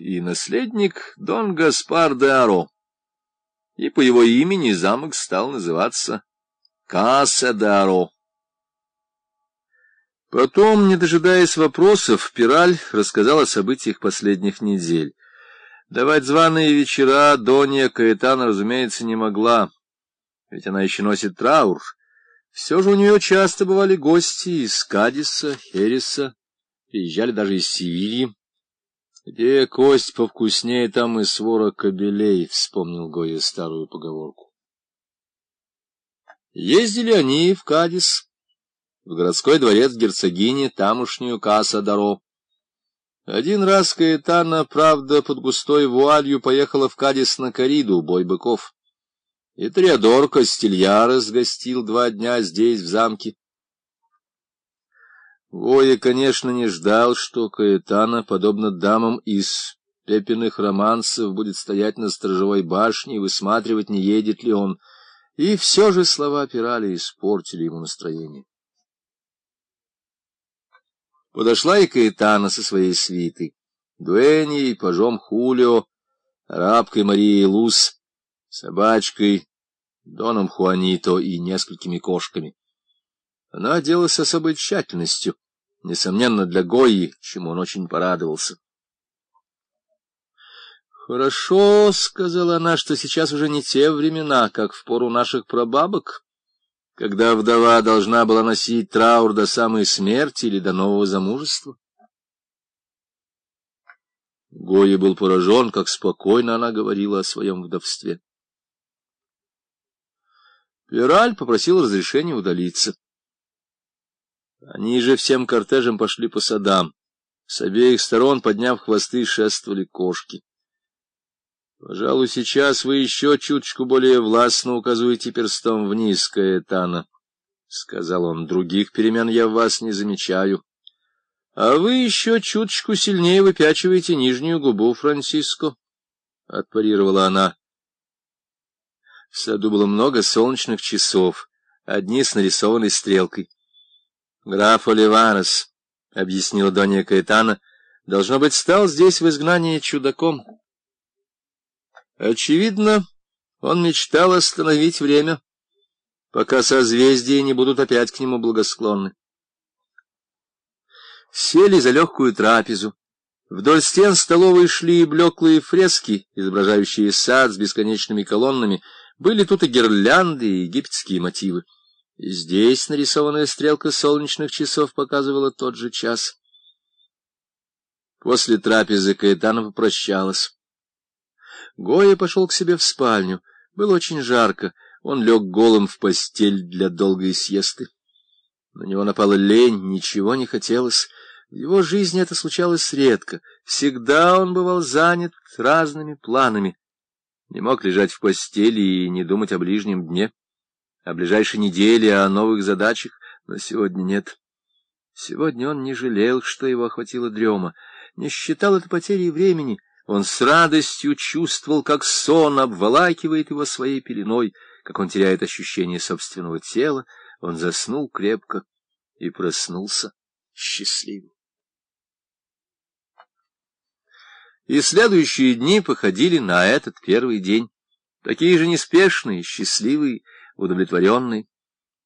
и наследник Дон Гаспар де Аро. И по его имени замок стал называться Касса де Аро. Потом, не дожидаясь вопросов, Пираль рассказал о событиях последних недель. Давать званые вечера Донья Каэтана, разумеется, не могла, ведь она еще носит траур. Все же у нее часто бывали гости из Кадиса, Хереса, приезжали даже из Севильи. Где кость повкуснее, там и свора кобелей, — вспомнил Гоя старую поговорку. Ездили они в Кадис в городской дворец герцогини, тамошнюю Каса-Даро. Один раз Каэтана, правда, под густой вуалью поехала в Кадис на кориду, бой быков. И Триадор Костильяра сгостил два дня здесь, в замке. Воя, конечно, не ждал, что Каэтана, подобно дамам из пепельных романсов, будет стоять на сторожевой башне и высматривать, не едет ли он. И все же слова Пирали испортили ему настроение. Подошла и Каэтана со своей свитой, Дуэней, пажом Хулио, арабкой Марией Лус, собачкой, Доном Хуанито и несколькими кошками. Она оделась с особой тщательностью, несомненно, для Гои, чему он очень порадовался. «Хорошо», — сказала она, — «что сейчас уже не те времена, как в пору наших прабабок» когда вдова должна была носить траур до самой смерти или до нового замужества. Гоя был поражен, как спокойно она говорила о своем вдовстве. Пираль попросил разрешения удалиться. Они же всем кортежем пошли по садам. С обеих сторон, подняв хвосты, шествовали кошки. Пожалуй, сейчас вы еще чуточку более властно указываете перстом вниз, Каэтана, — сказал он. — Других перемен я в вас не замечаю. А вы еще чуточку сильнее выпячиваете нижнюю губу, Франциско, — отпарировала она. В саду было много солнечных часов, одни с нарисованной стрелкой. — Граф Оливарес, — объяснила Донья Каэтана, — должно быть, стал здесь в изгнании чудаком. Очевидно, он мечтал остановить время, пока созвездия не будут опять к нему благосклонны. Сели за легкую трапезу. Вдоль стен столовой шли блеклые фрески, изображающие сад с бесконечными колоннами. Были тут и гирлянды, и египетские мотивы. Здесь нарисованная стрелка солнечных часов показывала тот же час. После трапезы Каэтана попрощалась. Гоя пошел к себе в спальню. Было очень жарко. Он лег голым в постель для долгой съесты. На него напала лень, ничего не хотелось. В его жизни это случалось редко. Всегда он бывал занят разными планами. Не мог лежать в постели и не думать о ближнем дне, о ближайшей неделе, о новых задачах, но сегодня нет. Сегодня он не жалел, что его охватила дрема, не считал это потерей времени — он с радостью чувствовал, как сон обволакивает его своей пеленой, как он теряет ощущение собственного тела. Он заснул крепко и проснулся счастливым. И следующие дни походили на этот первый день, такие же неспешные, счастливые, удовлетворенные.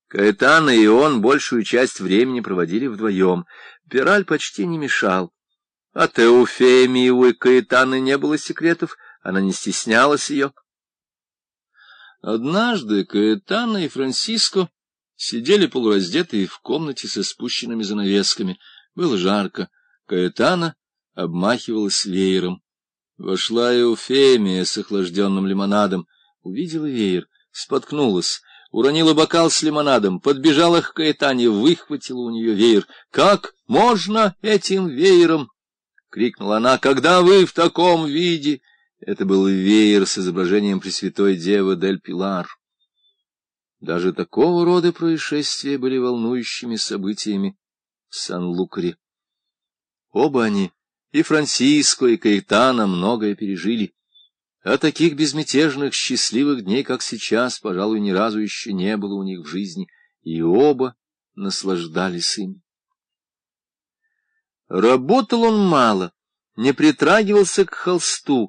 Каэтана и он большую часть времени проводили вдвоем. Пираль почти не мешал. От Эуфемии у Каэтаны не было секретов, она не стеснялась ее. Однажды Каэтана и Франсиско сидели полураздетые в комнате со спущенными занавесками. Было жарко. Каэтана обмахивалась веером. Вошла Эуфемия с охлажденным лимонадом, увидела веер, споткнулась, уронила бокал с лимонадом, подбежала к Каэтане, выхватила у нее веер. «Как можно этим веером?» крикнула она, — когда вы в таком виде? Это был веер с изображением Пресвятой Девы Дель Пилар. Даже такого рода происшествия были волнующими событиями в Сан-Лукаре. Оба они, и Франциско, и Каэтана, многое пережили. А таких безмятежных, счастливых дней, как сейчас, пожалуй, ни разу еще не было у них в жизни, и оба наслаждались ими. Работал он мало, не притрагивался к холсту